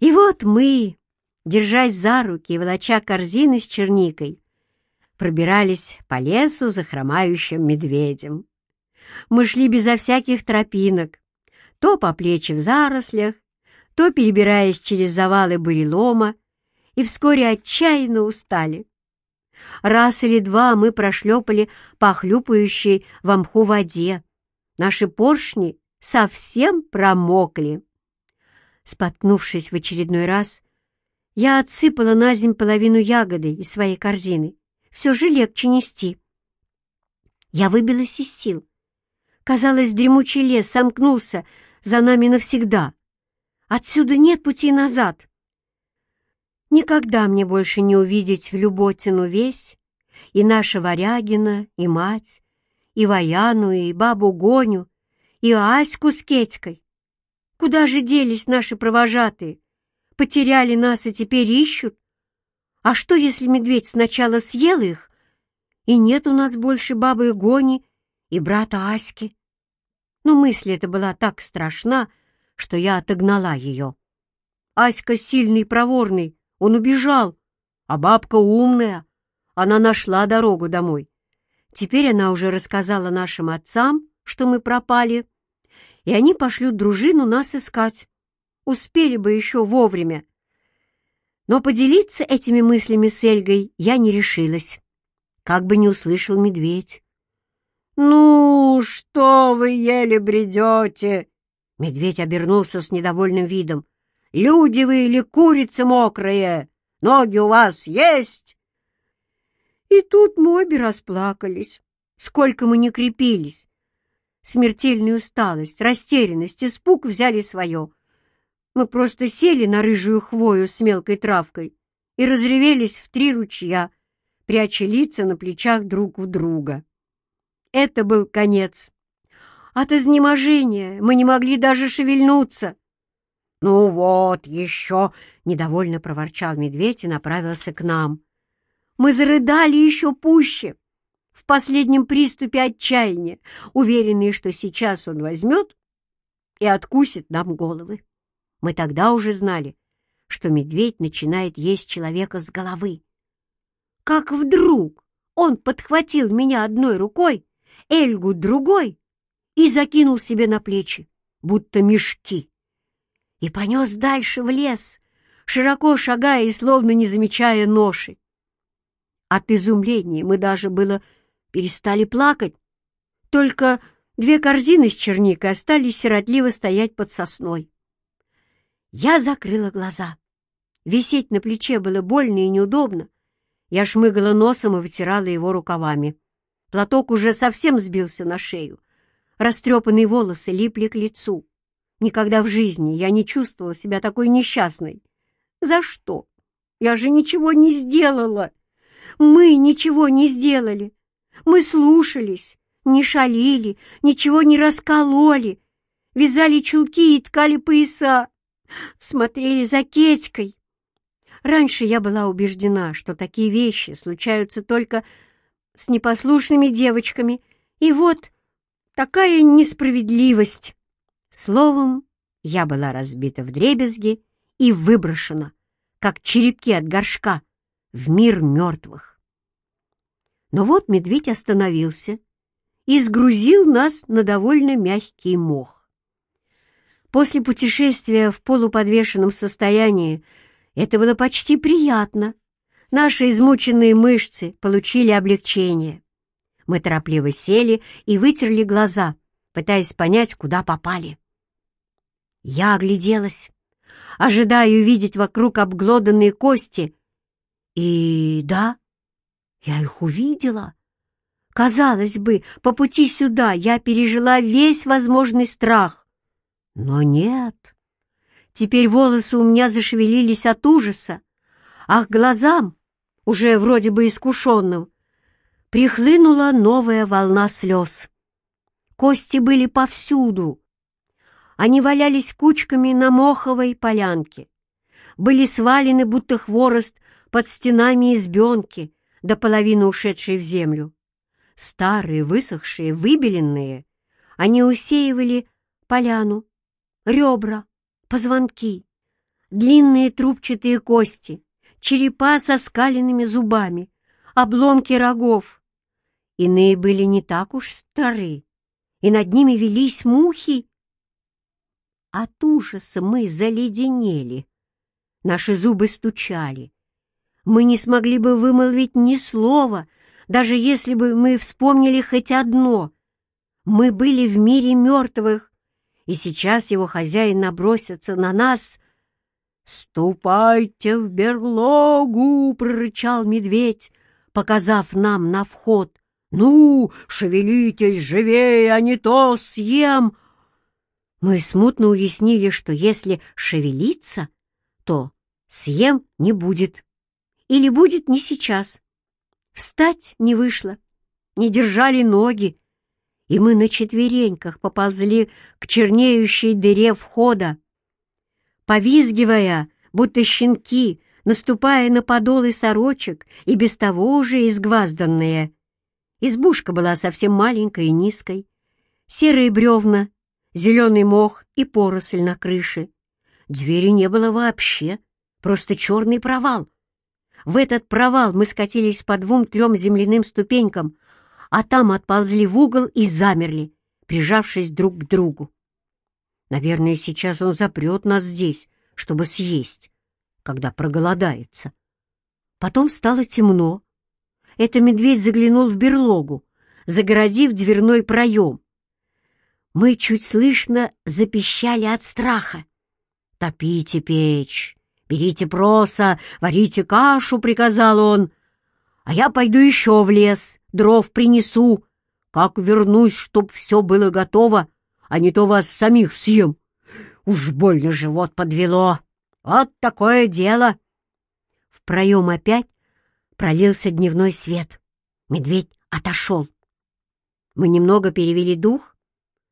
И вот мы, держась за руки и волоча корзины с черникой, пробирались по лесу за хромающим медведем. Мы шли безо всяких тропинок, то по плечи в зарослях, то перебираясь через завалы бурелома, и вскоре отчаянно устали. Раз или два мы прошлепали по хлюпающей в мху воде. Наши поршни совсем промокли. Споткнувшись в очередной раз, я отсыпала на земь половину ягоды из своей корзины. Все же легче нести. Я выбилась из сил. Казалось, дремучий лес сомкнулся за нами навсегда. Отсюда нет пути назад. Никогда мне больше не увидеть Люботину весь, и наша Варягина, и мать, и Ваяну, и бабу Гоню, и Аську с Кетькой. Куда же делись наши провожатые? Потеряли нас и теперь ищут? А что, если медведь сначала съел их, и нет у нас больше бабы Гони и брата Аськи? Но мысль эта была так страшна, что я отогнала ее. Аська сильный проворный, он убежал, а бабка умная, она нашла дорогу домой. Теперь она уже рассказала нашим отцам, что мы пропали, и они пошлют дружину нас искать. Успели бы еще вовремя. Но поделиться этими мыслями с Эльгой я не решилась. Как бы не услышал медведь. «Ну, что вы еле бредете?» Медведь обернулся с недовольным видом. Люди вы или курицы мокрые? Ноги у вас есть?» И тут мы обе расплакались. Сколько мы не крепились. Смертельная усталость, растерянность, испуг взяли свое. Мы просто сели на рыжую хвою с мелкой травкой и разревелись в три ручья, пряча лица на плечах друг у друга. Это был конец. От изнеможения мы не могли даже шевельнуться. «Ну вот, еще!» — недовольно проворчал медведь и направился к нам. Мы зарыдали еще пуще, в последнем приступе отчаяния, уверенные, что сейчас он возьмет и откусит нам головы. Мы тогда уже знали, что медведь начинает есть человека с головы. Как вдруг он подхватил меня одной рукой, Эльгу другой и закинул себе на плечи, будто мешки и понес дальше в лес, широко шагая и словно не замечая ноши. От изумления мы даже было перестали плакать, только две корзины с черникой остались сиротливо стоять под сосной. Я закрыла глаза. Висеть на плече было больно и неудобно. Я шмыгала носом и вытирала его рукавами. Платок уже совсем сбился на шею. Растрепанные волосы липли к лицу. Никогда в жизни я не чувствовала себя такой несчастной. За что? Я же ничего не сделала. Мы ничего не сделали. Мы слушались, не шалили, ничего не раскололи, вязали чулки и ткали пояса, смотрели за Кетькой. Раньше я была убеждена, что такие вещи случаются только с непослушными девочками, и вот такая несправедливость. Словом, я была разбита в дребезги и выброшена, как черепки от горшка, в мир мертвых. Но вот медведь остановился и сгрузил нас на довольно мягкий мох. После путешествия в полуподвешенном состоянии это было почти приятно. Наши измученные мышцы получили облегчение. Мы торопливо сели и вытерли глаза, пытаясь понять, куда попали. Я огляделась, ожидая увидеть вокруг обглоданные кости. И да, я их увидела. Казалось бы, по пути сюда я пережила весь возможный страх. Но нет. Теперь волосы у меня зашевелились от ужаса, а к глазам, уже вроде бы искушенным, прихлынула новая волна слез. Кости были повсюду, они валялись кучками на моховой полянке, были свалены, будто хворост, под стенами избенки, до половины ушедшей в землю. Старые, высохшие, выбеленные, они усеивали поляну, ребра, позвонки. длинные трубчатые кости, черепа со скаленными зубами, обломки рогов. Иные были не так уж стары, и над ними велись мухи. От ужаса мы заледенели. Наши зубы стучали. Мы не смогли бы вымолвить ни слова, даже если бы мы вспомнили хоть одно. Мы были в мире мертвых, и сейчас его хозяин набросится на нас. «Ступайте в берлогу!» — прорычал медведь, показав нам на вход. «Ну, шевелитесь живее, а не то съем!» Мы смутно уяснили, что если шевелиться, то съем не будет. Или будет не сейчас. Встать не вышло, не держали ноги, и мы на четвереньках поползли к чернеющей дыре входа. Повизгивая, будто щенки, наступая на подолы сорочек и без того уже изгвазданные. Избушка была совсем маленькой и низкой. Серые бревна, зеленый мох и поросль на крыше. Двери не было вообще, просто черный провал. В этот провал мы скатились по двум-трем земляным ступенькам, а там отползли в угол и замерли, прижавшись друг к другу. Наверное, сейчас он запрет нас здесь, чтобы съесть, когда проголодается. Потом стало темно. Это медведь заглянул в берлогу, загородив дверной проем. Мы чуть слышно запищали от страха. «Топите печь, берите проса, варите кашу», — приказал он. «А я пойду еще в лес, дров принесу. Как вернусь, чтоб все было готово, а не то вас самих съем. Уж больно живот подвело. Вот такое дело!» В проем опять пролился дневной свет. Медведь отошел. Мы немного перевели дух.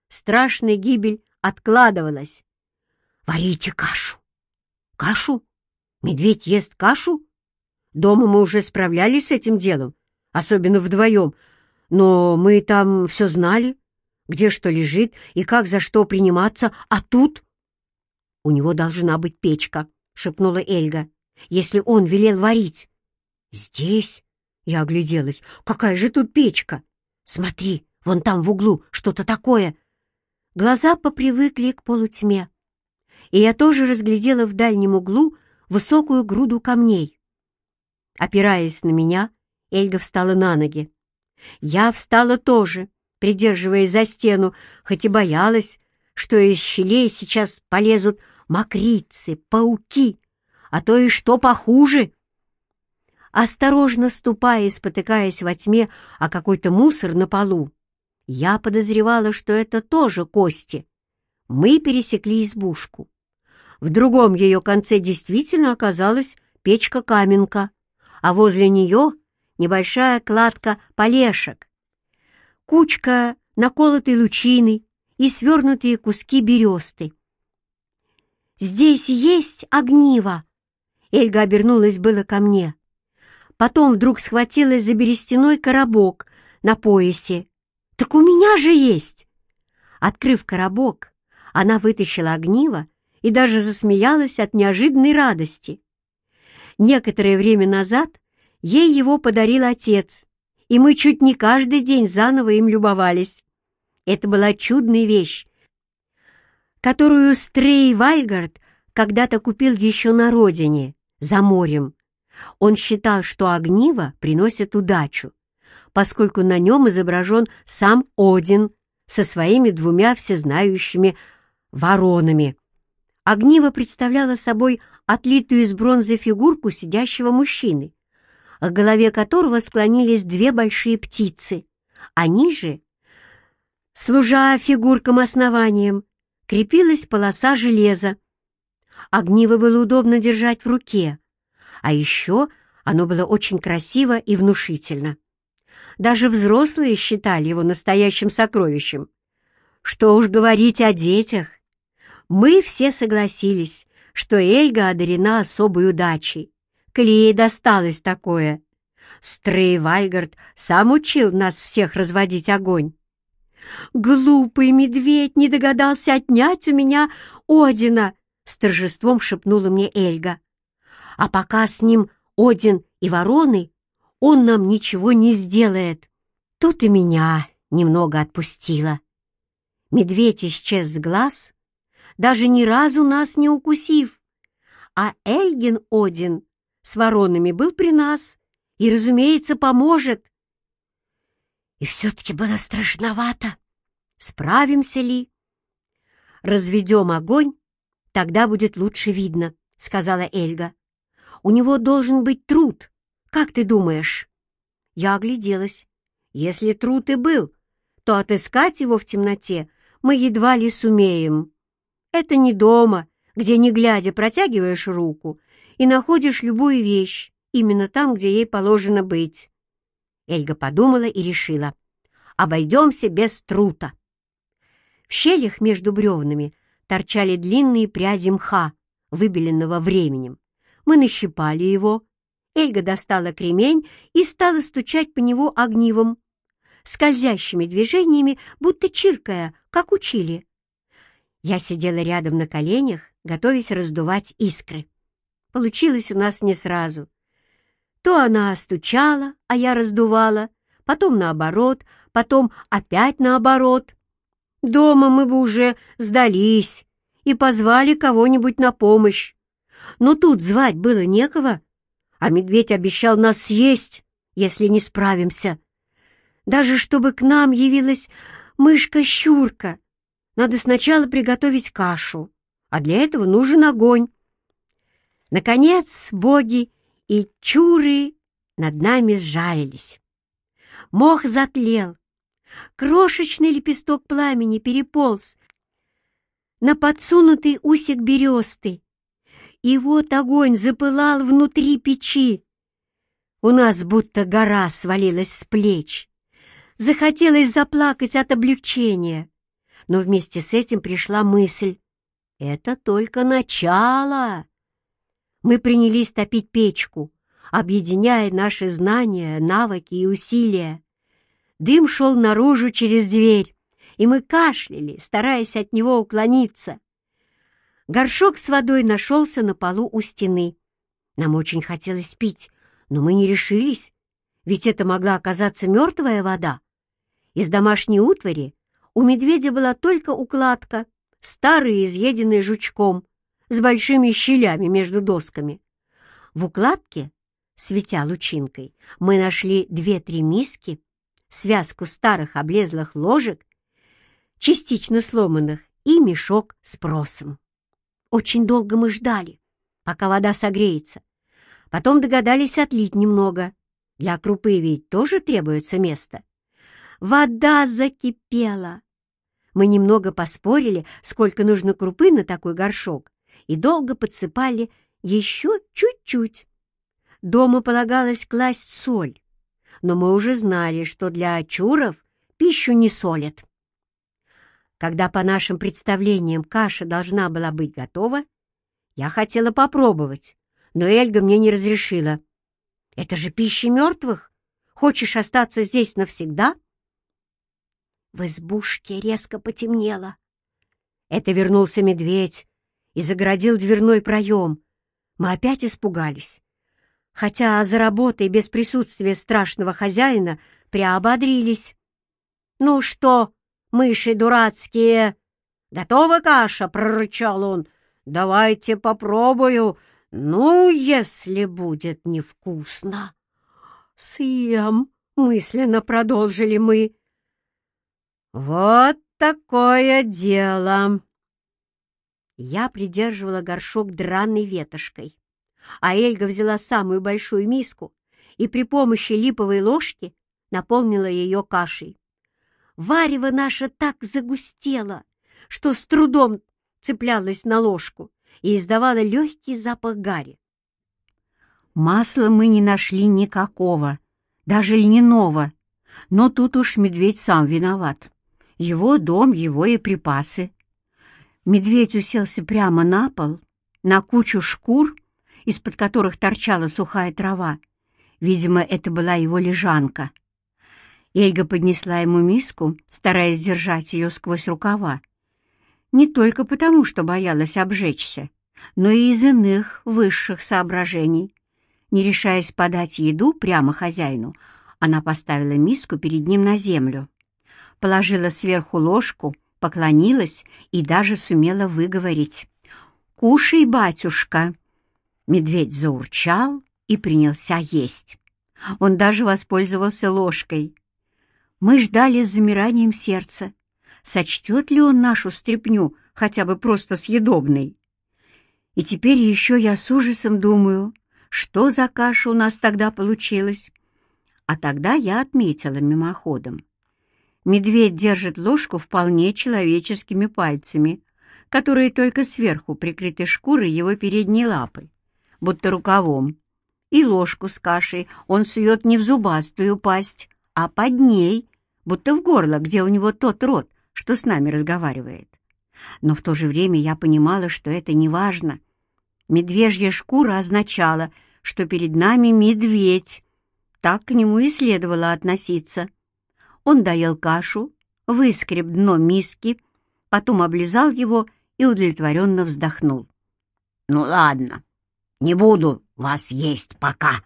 Страшная гибель откладывалась. «Варите кашу!» «Кашу? Медведь ест кашу?» Дома мы уже справлялись с этим делом, особенно вдвоем, но мы там все знали, где что лежит и как за что приниматься, а тут... «У него должна быть печка», — шепнула Эльга, — «если он велел варить». «Здесь?» — я огляделась. «Какая же тут печка? Смотри, вон там в углу что-то такое». Глаза попривыкли к полутьме, и я тоже разглядела в дальнем углу высокую груду камней. Опираясь на меня, Эльга встала на ноги. Я встала тоже, придерживаясь за стену, хоть и боялась, что из щелей сейчас полезут мокрицы, пауки, а то и что похуже. Осторожно ступая и спотыкаясь во тьме о какой-то мусор на полу, я подозревала, что это тоже кости. Мы пересекли избушку. В другом ее конце действительно оказалась печка-каменка, а возле нее небольшая кладка полешек, кучка наколотой лучины и свернутые куски бересты. «Здесь есть огниво!» Эльга обернулась было ко мне. Потом вдруг схватилась за берестяной коробок на поясе. «Так у меня же есть!» Открыв коробок, она вытащила огниво и даже засмеялась от неожиданной радости. Некоторое время назад ей его подарил отец, и мы чуть не каждый день заново им любовались. Это была чудная вещь, которую Стрей Вальгард когда-то купил еще на родине, за морем. Он считал, что огниво приносит удачу, поскольку на нем изображен сам Один со своими двумя всезнающими воронами. Огниво представляло собой отлитую из бронзы фигурку сидящего мужчины, к голове которого склонились две большие птицы, а ниже, служа фигуркам основанием, крепилась полоса железа. Огниво было удобно держать в руке, а еще оно было очень красиво и внушительно. Даже взрослые считали его настоящим сокровищем. Что уж говорить о детях. Мы все согласились, что Эльга одарена особой удачей. Клей досталось такое. Стрей Вальгард сам учил нас всех разводить огонь. Глупый медведь не догадался отнять у меня Одина, с торжеством шепнула мне Эльга. «А пока с ним Один и вороны, он нам ничего не сделает. Тут и меня немного отпустило. Медведь исчез с глаз, даже ни разу нас не укусив, а Эльгин Один с воронами был при нас и, разумеется, поможет. И все-таки было страшновато. Справимся ли? Разведем огонь, тогда будет лучше видно, — сказала Эльга. У него должен быть труд. Как ты думаешь? Я огляделась. Если труд и был, то отыскать его в темноте мы едва ли сумеем. Это не дома, где, не глядя, протягиваешь руку и находишь любую вещь именно там, где ей положено быть. Эльга подумала и решила. Обойдемся без трута. В щелях между бревнами торчали длинные пряди мха, выбеленного временем. Мы нащипали его. Эльга достала кремень и стала стучать по нему огнивом, скользящими движениями, будто чиркая, как учили. Я сидела рядом на коленях, готовясь раздувать искры. Получилось у нас не сразу. То она стучала, а я раздувала, потом наоборот, потом опять наоборот. Дома мы бы уже сдались и позвали кого-нибудь на помощь. Но тут звать было некого, а медведь обещал нас съесть, если не справимся. Даже чтобы к нам явилась мышка-щурка, надо сначала приготовить кашу, а для этого нужен огонь. Наконец боги и чуры над нами сжалились. Мох затлел, крошечный лепесток пламени переполз на подсунутый усик бересты, и вот огонь запылал внутри печи. У нас будто гора свалилась с плеч. Захотелось заплакать от облегчения, но вместе с этим пришла мысль. Это только начало. Мы принялись топить печку, объединяя наши знания, навыки и усилия. Дым шел наружу через дверь, и мы кашляли, стараясь от него уклониться. Горшок с водой нашелся на полу у стены. Нам очень хотелось пить, но мы не решились, ведь это могла оказаться мертвая вода. Из домашней утвари у медведя была только укладка, старая, изъеденная жучком, с большими щелями между досками. В укладке, светя лучинкой, мы нашли две-три миски, связку старых облезлых ложек, частично сломанных, и мешок с просом. Очень долго мы ждали, пока вода согреется. Потом догадались отлить немного. Для крупы ведь тоже требуется место. Вода закипела. Мы немного поспорили, сколько нужно крупы на такой горшок, и долго подсыпали еще чуть-чуть. Дома полагалось класть соль, но мы уже знали, что для очуров пищу не солят. Когда по нашим представлениям каша должна была быть готова, я хотела попробовать, но Эльга мне не разрешила. «Это же пища мертвых! Хочешь остаться здесь навсегда?» В избушке резко потемнело. Это вернулся медведь и загородил дверной проем. Мы опять испугались хотя за работой без присутствия страшного хозяина приободрились. «Ну что, мыши дурацкие, готова каша?» — прорычал он. «Давайте попробую, ну, если будет невкусно». «Съем», — мысленно продолжили мы. «Вот такое дело!» Я придерживала горшок драной ветошкой а Эльга взяла самую большую миску и при помощи липовой ложки наполнила ее кашей. Варево наше так загустело, что с трудом цеплялась на ложку и издавала легкий запах гари. Масла мы не нашли никакого, даже льняного, но тут уж медведь сам виноват. Его дом, его и припасы. Медведь уселся прямо на пол, на кучу шкур из-под которых торчала сухая трава. Видимо, это была его лежанка. Эльга поднесла ему миску, стараясь держать ее сквозь рукава. Не только потому, что боялась обжечься, но и из иных высших соображений. Не решаясь подать еду прямо хозяину, она поставила миску перед ним на землю, положила сверху ложку, поклонилась и даже сумела выговорить. «Кушай, батюшка!» Медведь заурчал и принялся есть. Он даже воспользовался ложкой. Мы ждали с замиранием сердца. Сочтет ли он нашу стряпню хотя бы просто съедобной? И теперь еще я с ужасом думаю, что за каша у нас тогда получилась. А тогда я отметила мимоходом. Медведь держит ложку вполне человеческими пальцами, которые только сверху прикрыты шкурой его передней лапы, будто рукавом. И ложку с кашей он сует не в зубастую пасть, а под ней, будто в горло, где у него тот рот, что с нами разговаривает. Но в то же время я понимала, что это не важно. Медвежья шкура означала, что перед нами медведь. Так к нему и следовало относиться. Он доел кашу, выскреб дно миски, потом облизал его и удовлетворенно вздохнул. «Ну ладно, не буду вас есть пока».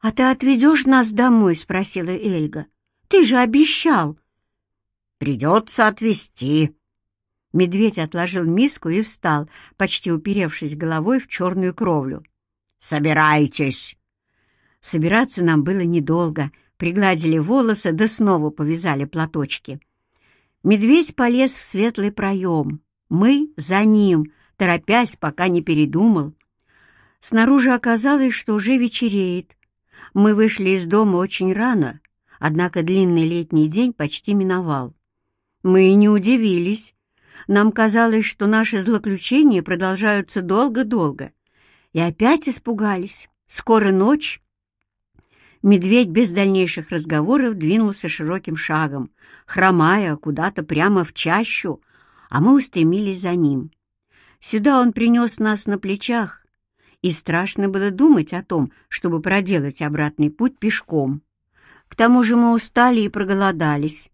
«А ты отведешь нас домой?» — спросила Эльга. «Ты же обещал». «Придется отвезти». Медведь отложил миску и встал, почти уперевшись головой в черную кровлю. «Собирайтесь!» Собираться нам было недолго. Пригладили волосы, да снова повязали платочки. Медведь полез в светлый проем. Мы за ним, торопясь, пока не передумал. Снаружи оказалось, что уже вечереет. Мы вышли из дома очень рано, однако длинный летний день почти миновал. Мы и не удивились. Нам казалось, что наши злоключения продолжаются долго-долго. И опять испугались. Скоро ночь, Медведь без дальнейших разговоров двинулся широким шагом, хромая куда-то прямо в чащу, а мы устремились за ним. Сюда он принес нас на плечах, и страшно было думать о том, чтобы проделать обратный путь пешком. К тому же мы устали и проголодались.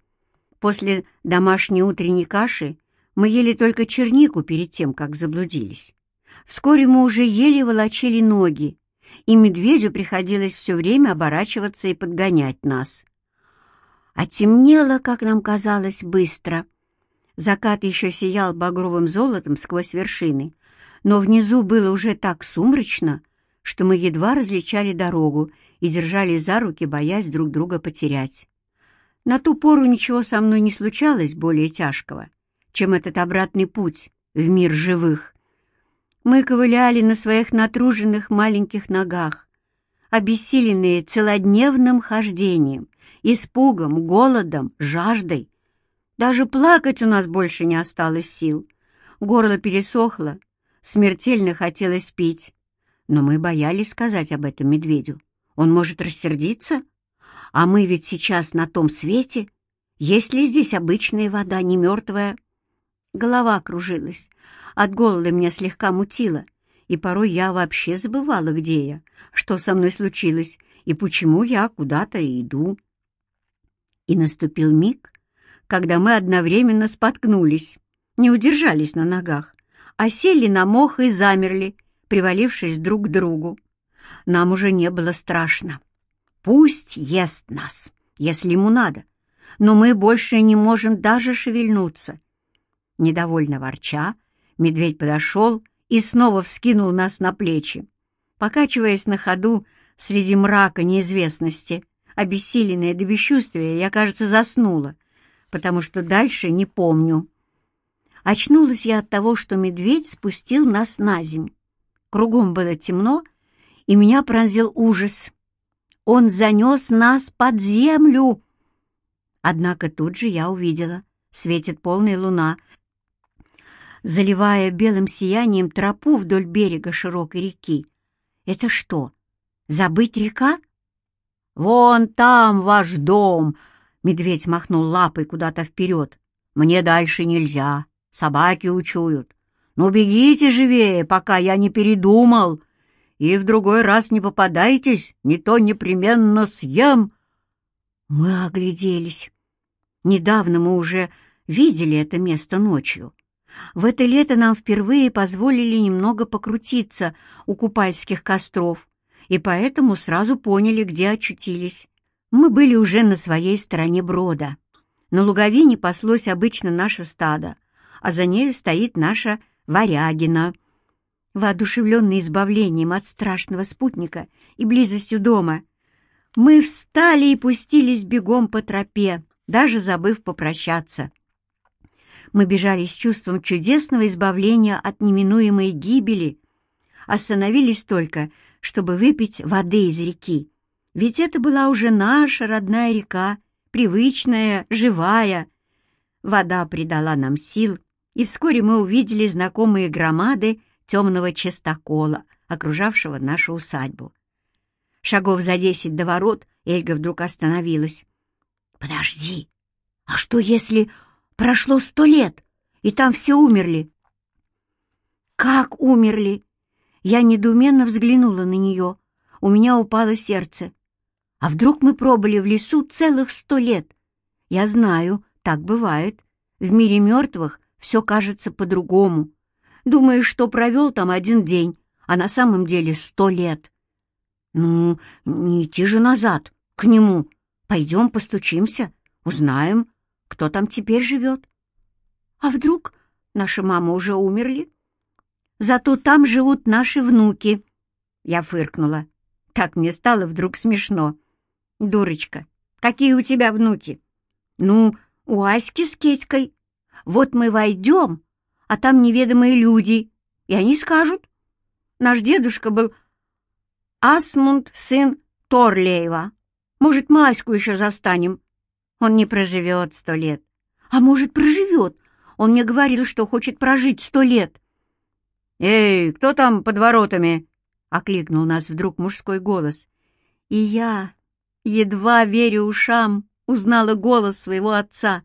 После домашней утренней каши мы ели только чернику перед тем, как заблудились. Вскоре мы уже еле волочили ноги, и медведю приходилось все время оборачиваться и подгонять нас. А темнело, как нам казалось, быстро. Закат еще сиял багровым золотом сквозь вершины, но внизу было уже так сумрачно, что мы едва различали дорогу и держались за руки, боясь друг друга потерять. На ту пору ничего со мной не случалось более тяжкого, чем этот обратный путь в мир живых. Мы ковыляли на своих натруженных маленьких ногах, обессиленные целодневным хождением, испугом, голодом, жаждой. Даже плакать у нас больше не осталось сил. Горло пересохло, смертельно хотелось пить. Но мы боялись сказать об этом медведю. Он может рассердиться. А мы ведь сейчас на том свете. Есть ли здесь обычная вода, не мертвая? Голова кружилась, от голода меня слегка мутило, и порой я вообще забывала, где я, что со мной случилось и почему я куда-то иду. И наступил миг, когда мы одновременно споткнулись, не удержались на ногах, а сели на мох и замерли, привалившись друг к другу. Нам уже не было страшно. Пусть ест нас, если ему надо, но мы больше не можем даже шевельнуться. Недовольно ворча, Медведь подошел и снова вскинул нас на плечи. Покачиваясь на ходу среди мрака неизвестности, обессиленная до бесчувствия, я, кажется, заснула, потому что дальше не помню. Очнулась я от того, что медведь спустил нас на земь. Кругом было темно, и меня пронзил ужас. Он занес нас под землю. Однако тут же я увидела, светит полная луна, заливая белым сиянием тропу вдоль берега широкой реки. «Это что, забыть река?» «Вон там ваш дом!» — медведь махнул лапой куда-то вперед. «Мне дальше нельзя, собаки учуют. Ну, бегите живее, пока я не передумал, и в другой раз не попадайтесь, не то непременно съем». Мы огляделись. Недавно мы уже видели это место ночью. В это лето нам впервые позволили немного покрутиться у купальских костров, и поэтому сразу поняли, где очутились. Мы были уже на своей стороне брода. На луговине паслось обычно наше стадо, а за нею стоит наша Варягина. Воодушевленные избавлением от страшного спутника и близостью дома, мы встали и пустились бегом по тропе, даже забыв попрощаться. Мы бежали с чувством чудесного избавления от неминуемой гибели, остановились только, чтобы выпить воды из реки. Ведь это была уже наша родная река, привычная, живая. Вода придала нам сил, и вскоре мы увидели знакомые громады темного частокола, окружавшего нашу усадьбу. Шагов за десять до ворот Эльга вдруг остановилась. «Подожди, а что если прошло сто лет, и там все умерли?» «Как умерли?» Я недоуменно взглянула на нее. У меня упало сердце. А вдруг мы пробыли в лесу целых сто лет? Я знаю, так бывает. В мире мертвых все кажется по-другому. Думаешь, что провел там один день, а на самом деле сто лет. Ну, не идти же назад, к нему. Пойдем постучимся, узнаем, кто там теперь живет. А вдруг наши мамы уже умерли? Зато там живут наши внуки. Я фыркнула. Так мне стало вдруг смешно. «Дурочка, какие у тебя внуки?» «Ну, у Аськи с Кетькой. Вот мы войдем, а там неведомые люди, и они скажут. Наш дедушка был Асмунд, сын Торлеева. Может, Маську еще застанем. Он не проживет сто лет. А может, проживет. Он мне говорил, что хочет прожить сто лет. «Эй, кто там под воротами?» — окликнул нас вдруг мужской голос. И я, едва веря ушам, узнала голос своего отца.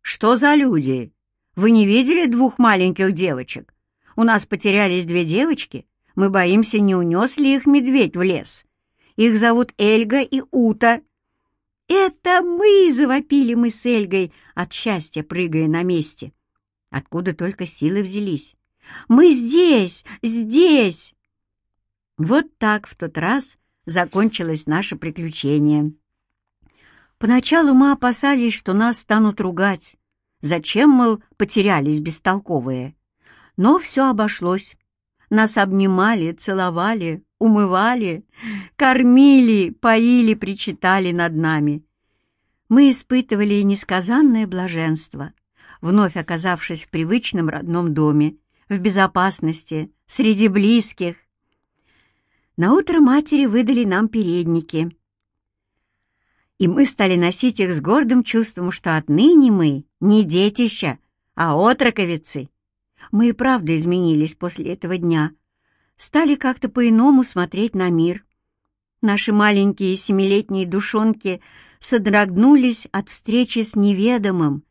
«Что за люди? Вы не видели двух маленьких девочек? У нас потерялись две девочки. Мы боимся, не унес ли их медведь в лес. Их зовут Эльга и Ута». «Это мы!» — завопили мы с Эльгой, от счастья прыгая на месте. Откуда только силы взялись. «Мы здесь! Здесь!» Вот так в тот раз закончилось наше приключение. Поначалу мы опасались, что нас станут ругать. Зачем, мы потерялись бестолковые? Но все обошлось. Нас обнимали, целовали, умывали, кормили, поили, причитали над нами. Мы испытывали несказанное блаженство, вновь оказавшись в привычном родном доме, в безопасности, среди близких, на утро матери выдали нам передники, и мы стали носить их с гордым чувством, что отныне мы не детища, а отроковицы. Мы и правда изменились после этого дня, стали как-то по-иному смотреть на мир. Наши маленькие семилетние душонки содрогнулись от встречи с неведомым,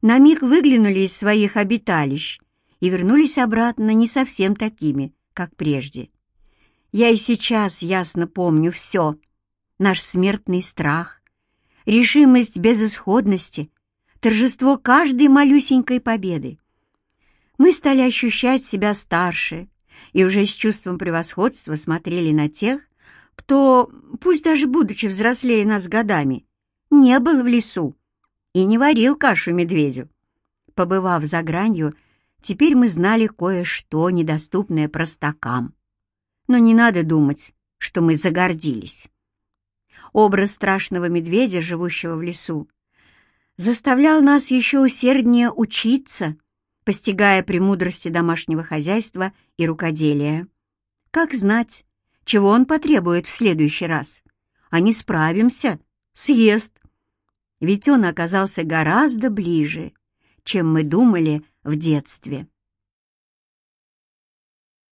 на миг выглянули из своих обиталищ и вернулись обратно не совсем такими, как прежде. Я и сейчас ясно помню все. Наш смертный страх, решимость безысходности, торжество каждой малюсенькой победы. Мы стали ощущать себя старше и уже с чувством превосходства смотрели на тех, кто, пусть даже будучи взрослее нас годами, не был в лесу и не варил кашу медведю. Побывав за гранью, теперь мы знали кое-что, недоступное простакам но не надо думать, что мы загордились. Образ страшного медведя, живущего в лесу, заставлял нас еще усерднее учиться, постигая премудрости домашнего хозяйства и рукоделия. Как знать, чего он потребует в следующий раз? А не справимся, съест. Ведь он оказался гораздо ближе, чем мы думали в детстве.